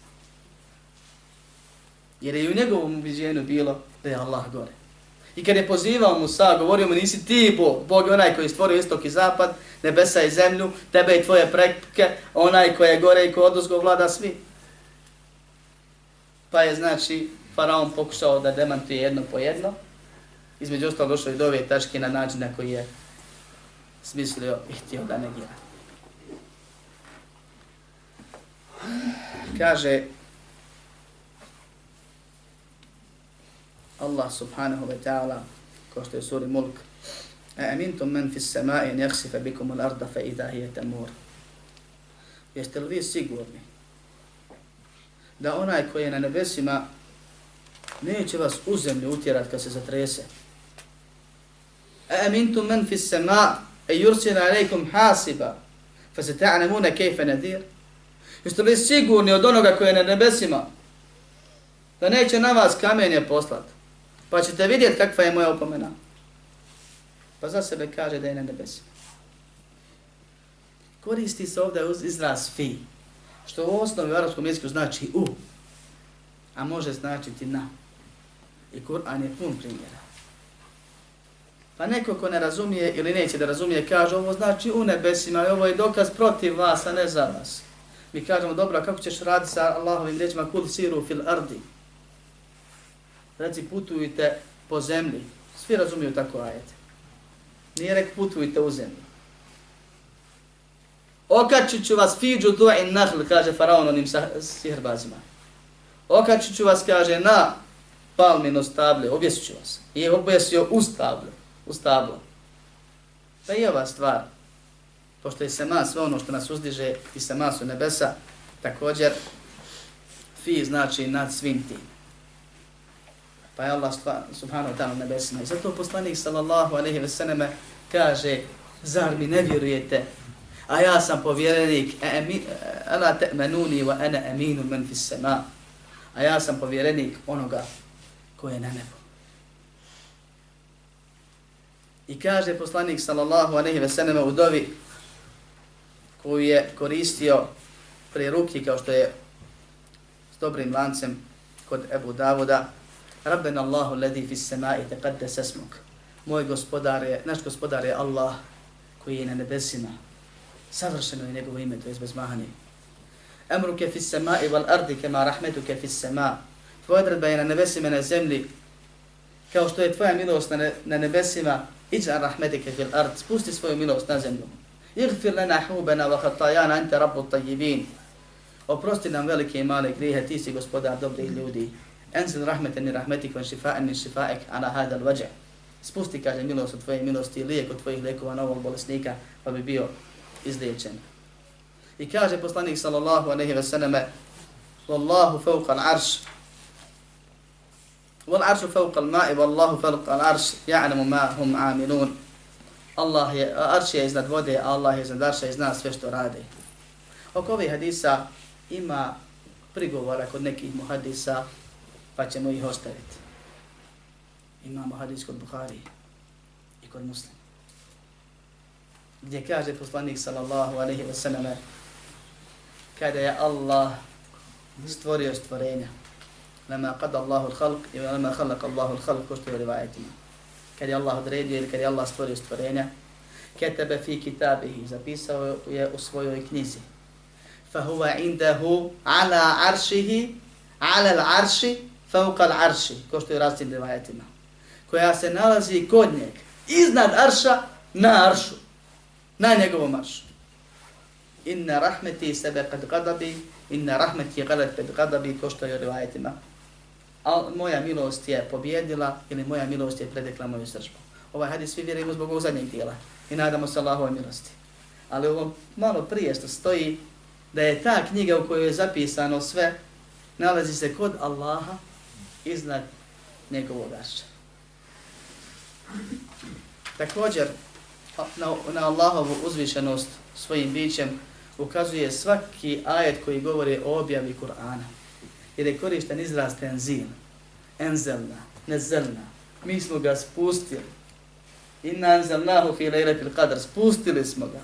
Jer je u njegovom ubiđenju bilo da je Allah gore. I kad je pozivao Musa, govorio mu nisi ti Bog, Bog je onaj koji je stvorio istok i zapad, nebesa i zemlju, tebe i tvoje prepke, onaj koji je gore i koji odozgo vlada svi. Pa je znači faraon pokušao da demantuje jedno po jedno. Između ostalo došlo i do ove tačke na način na koji je smislio i htio da negira. Kaže Allah subhanahu wa ta'ala, kao što je suri Mulk, A amintum men fis samai an yakhsifa bikum al-ardha fa idha hiya tamur. Jeste li vi sigurni da onaj koji je na nebesima neće vas u zemlju utjerat kad se zatrese? A amintum men fis sama e yursina alaikum hasiba fa se ta'namuna kejfe nadir? Jeste li sigurni od onoga koji je na nebesima da neće na vas kamenje poslati? Pa ćete vidjeti kakva je moja opomena. Pa za sebe kaže da je na nebesima. Koristi se ovdje izraz fi, što u osnovi u arabskom jeziku znači u, a može značiti na. I Kur'an je pun primjera. Pa neko ko ne razumije ili neće da razumije, kaže ovo znači u nebesima i ovo je dokaz protiv vas, a ne za vas. Mi kažemo, dobro, kako ćeš raditi sa Allahovim rečima, kul siru fil ardi. Reci, putujte po zemlji. Svi razumiju tako ajete. Nije rek putujte u zemlju. Okačit ću vas fiđu du'in nahl, kaže faraon onim sihrbazima. Okačit ću vas, kaže, na palmino stable, objesit ću vas. I je objesio u stable, u stablo. Pa i ova stvar, pošto je sema sve ono što nas uzdiže i sema su nebesa, također, fi znači nad svim tim. Pa je Allah subhanahu wa ta'ala nebesima. I zato poslanik sallallahu alaihi ve sallame kaže, zar mi ne vjerujete? A ja sam povjerenik, e, e, e, ala te'menuni wa ana aminu men fis sema. A ja sam povjerenik onoga koje je na nebu. I kaže poslanik sallallahu alaihi ve sallame u dovi koju je koristio pri ruki kao što je s dobrim lancem kod Ebu Davuda, Rabben Allahu ladhi fis samai taqaddas ismuk. Moj gospodar je, naš gospodar je Allah koji je na nebesima. Savršeno je njegovo ime, to je bez mahanja. Amruke fis samai wal ardi kama rahmetuke fis sama. Tvoja odredba je na nebesima na zemlji, kao što je tvoja milost na, ne, na nebesima, iđa rahmetike fil ard, spusti svoju milost na zemlju. Igfir lana hubena wa khatajana anta rabbu tajibin. Oprosti nam velike i male grijehe, ti si gospodar dobrih ljudi. Enzil rahmeten i rahmetik van šifa'en i šifa'ek ala hada al Spusti, kaže, milost od tvoje milosti i lijek od tvojih lijekova na ovog bolesnika, pa bi bio izliječen. I kaže poslanik sallallahu aleyhi ve sallame, Wallahu fauqa al-arš, aršu fauqa al-ma'i, wallahu fauqa al-arš, ja'lamu ma hum amilun. Allah je, arš je iznad vode, a Allah je iznad arša i zna sve što radi. Oko ovih hadisa ima prigovora kod nekih muhadisa, pa ćemo ih ostaviti. Imamo hadis kod Buhari i kod muslima. Gdje kaže poslanik sallallahu alaihi wa sallam kada je Allah stvorio stvorenja. Lama qad Allahu al-khalq i lama khalaq Allahu al-khalq ko što je rivajetima kad je Allah odredio ili kad je Allah stvorio stvorenja, ketebe fi kitabihi, zapisao je u svojoj knjizi. Fahuva indahu ala aršihi, ala al-arši, fauqa al-arši, ko što je različitim rivajetima. Koja se nalazi kod njeg, iznad arša, na aršu, na njegovom aršu inna rahmeti sebe kad gadabi, inna rahmeti gadat ped gadabi, ko što je u rivajetima. A moja milost je pobjedila ili moja milost je predekla moju sržbu. Ovaj hadis svi vjerujemo zbog ovog zadnjeg dijela i nadamo se Allahove milosti. Ali ovo malo prije što stoji da je ta knjiga u kojoj je zapisano sve nalazi se kod Allaha iznad njegovog arša. Također, na, na Allahovu uzvišenost svojim bićem ukazuje svaki ajet koji govori o objavi Kur'ana. Jer je korišten izraz tenzil, enzelna, nezelna. Mi smo ga spustili. Inna enzelnahu fi lejletil qadr. Spustili smo ga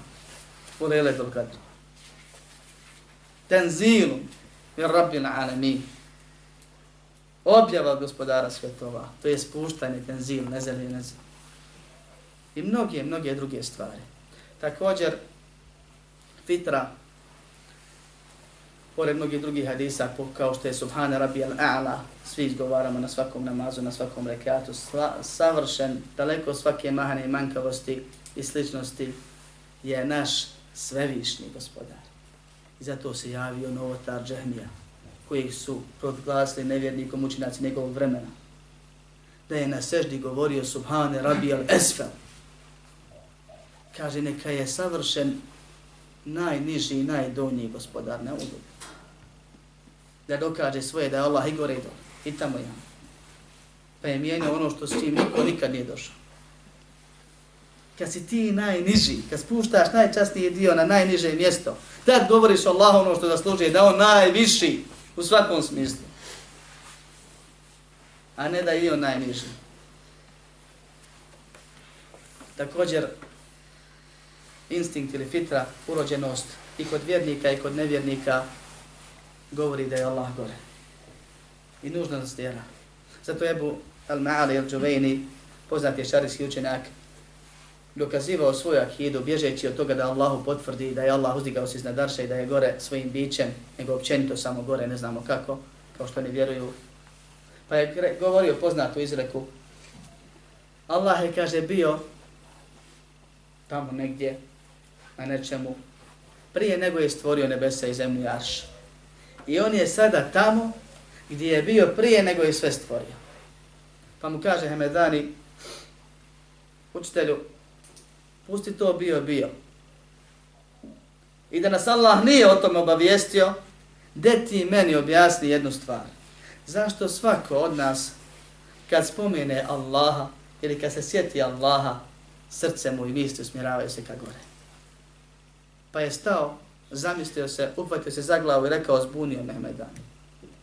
u lejletil qadr. Tenzilum min rabbil alamin. Objava gospodara svetova. To je spuštanje, tenzil, nezelni, nezelni. I mnoge, mnoge druge stvari. Također, fitra, pored mnogih drugih hadisa, kao što je Subhane Rabbi al-A'la, svi izgovaramo na svakom namazu, na svakom rekatu, sla, savršen, daleko svake mahane i mankavosti i sličnosti, je naš svevišni gospodar. I zato se javio novotar Džehmija, koji su proglasili nevjernikom učinaci njegovog vremena. Da je na seždi govorio Subhane Rabbi al-Esfel. Kaže, neka je savršen najniži i najdonji gospodar na udu. Da dokaže svoje da je Allah i gore i dole. I tamo ja. Pa je mijenio ono što s čim niko nikad nije došao. Kad si ti najniži, kad spuštaš najčasniji dio na najniže mjesto, tad govoriš Allah ono što zaslužuje, da on najviši u svakom smislu. A ne da je on najniži. Također, instinkt ili fitra, urođenost i kod vjernika i kod nevjernika govori da je Allah gore. I nužno da stjera. Zato je Bu Al-Ma'ali Al-Đuvejni, poznat je šarijski učenjak, dokazivao svoju akidu, bježeći od toga da Allahu potvrdi da je Allah uzdigao se iznad Arša i da je gore svojim bićem, nego općenito samo gore, ne znamo kako, kao što ne vjeruju. Pa je govorio poznatu izreku, Allah je, kaže, bio tamo negdje, na nečemu prije nego je stvorio nebesa i zemlju i arša. I on je sada tamo gdje je bio prije nego je sve stvorio. Pa mu kaže Hemedani, učitelju, pusti to bio, bio. I da nas Allah nije o tome obavijestio, de ti meni objasni jednu stvar. Zašto svako od nas, kad spomene Allaha, ili kad se sjeti Allaha, srce mu i misli usmjeravaju se ka gore pa je stao, zamislio se, uhvatio se za glavu i rekao zbunio Mehmedan.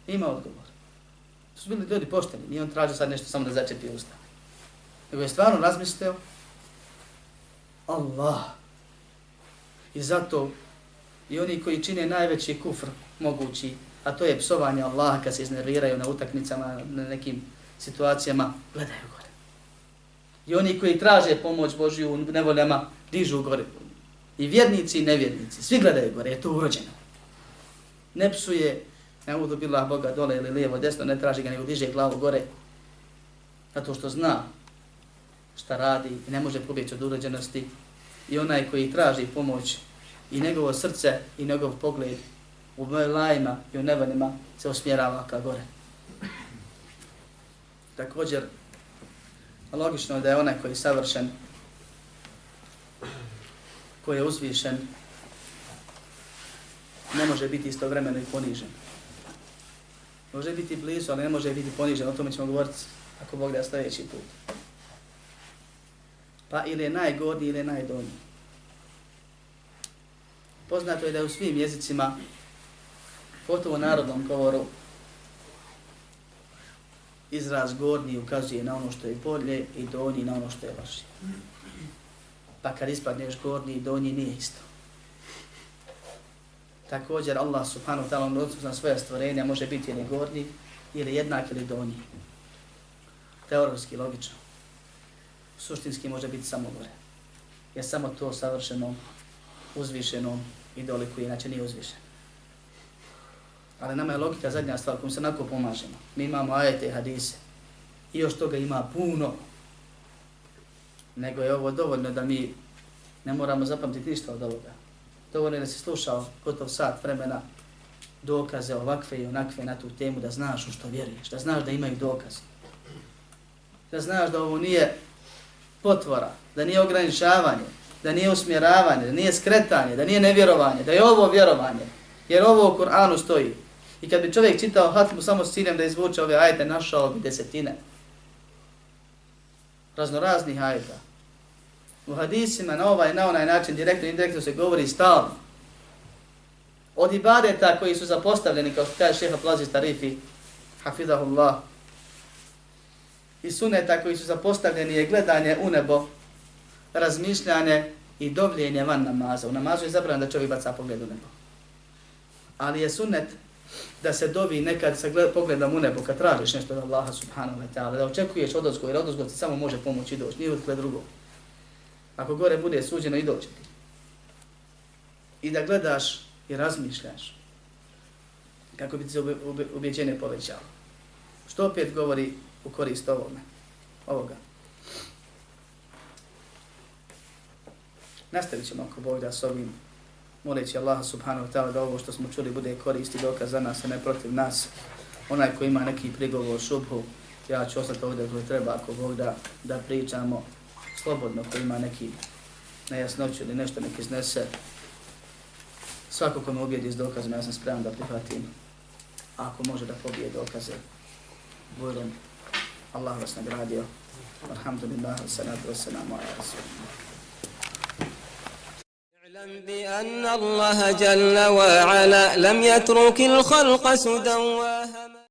Ima odgovor. To su bili ljudi pošteni, nije on tražio sad nešto samo da začepi usta. Nego je stvarno razmislio, Allah. I zato i oni koji čine najveći kufr mogući, a to je psovanje Allaha kad se iznerviraju na utakmicama, na nekim situacijama, gledaju gore. I oni koji traže pomoć Božju u nevoljama, dižu gore, I vjernici i nevjernici. Svi gledaju gore, je to urođeno. Ne psuje Ne udu Boga dole ili lijevo, desno, ne traži ga, nego diže glavu gore. Zato što zna šta radi i ne može pobjeći od urođenosti. I onaj koji traži pomoć i njegovo srce i njegov pogled u lajima i u nevanima se osmjerava ka gore. Također, logično je da je onaj koji je savršen, koji je uzvišen, ne može biti istovremeno i ponižen. Može biti blizu, ali ne može biti ponižen. O tome ćemo govoriti ako Bog da sljedeći put. Pa ili je najgodniji ili je najdonji. Poznato je da u svim jezicima, potovo narodnom govoru, izraz gornji ukazuje na ono što je bolje i donji na ono što je lošije. Pa kad ispadneš gornji i donji nije isto. Također Allah subhanahu wa ta'ala odnosu na svoje stvorenja može biti ili gornji ili jednak ili donji. Teorovski, logično. Suštinski može biti samo gore. Je samo to savršeno, uzvišeno i doliko inače nije uzvišeno. Ali nama je logika zadnja stvar kojom se nako pomažemo. Mi imamo ajete i hadise. I još toga ima puno. Nego je ovo dovoljno da mi ne moramo zapamtiti ništa od ovoga. Dovoljno je da si slušao gotov sat vremena dokaze ovakve i onakve na tu temu da znaš u što vjeruješ. Da znaš da imaju dokaz. Da znaš da ovo nije potvora, da nije ograničavanje, da nije usmjeravanje, da nije skretanje, da nije nevjerovanje, da je ovo vjerovanje. Jer ovo u Kur'anu stoji. I kad bi čovjek čitao hatmu samo s ciljem da izvuče ove ajete, našao bi desetine. Raznoraznih ajeta. U hadisima na ovaj na onaj način direktno i indirektno se govori stalno. Od ibadeta koji su zapostavljeni, kao što kaže šeha Plazi Tarifi, hafidahullah, i suneta koji su zapostavljeni je gledanje u nebo, razmišljanje i dovljenje van namaza. U namazu je zabranjeno da čovjek baca pogled u nebo. Ali je sunnet da se dovi nekad sa gled, pogledom u nebo kad tražiš nešto od Allaha subhanahu wa ta'ala, da očekuješ odozgo jer odozgo ti samo može pomoći doći, nije odkle drugo. Ako gore bude suđeno i doći ti. I da gledaš i razmišljaš kako bi ti se ubjeđenje povećalo. Što opet govori u korist ovome, ovoga. Nastavit ćemo ako Bog da s ovim moleći Allah subhanahu wa ta'ala da ovo što smo čuli bude koristi dokaz za nas, a ne protiv nas. Onaj ko ima neki prigovor šubhu, ja ću ostati ovdje koji treba ako Bog da, da pričamo slobodno ko ima neki nejasnoću ili nešto neki iznese. Svako ko me ubijedi s dokazima, ja sam spreman da prihvatim. ako može da pobije dokaze, budem Allah vas nagradio. Alhamdulillah, salatu wassalamu ala rasulullah. بأن الله جل وعلا لم يترك الخلق سدى وهما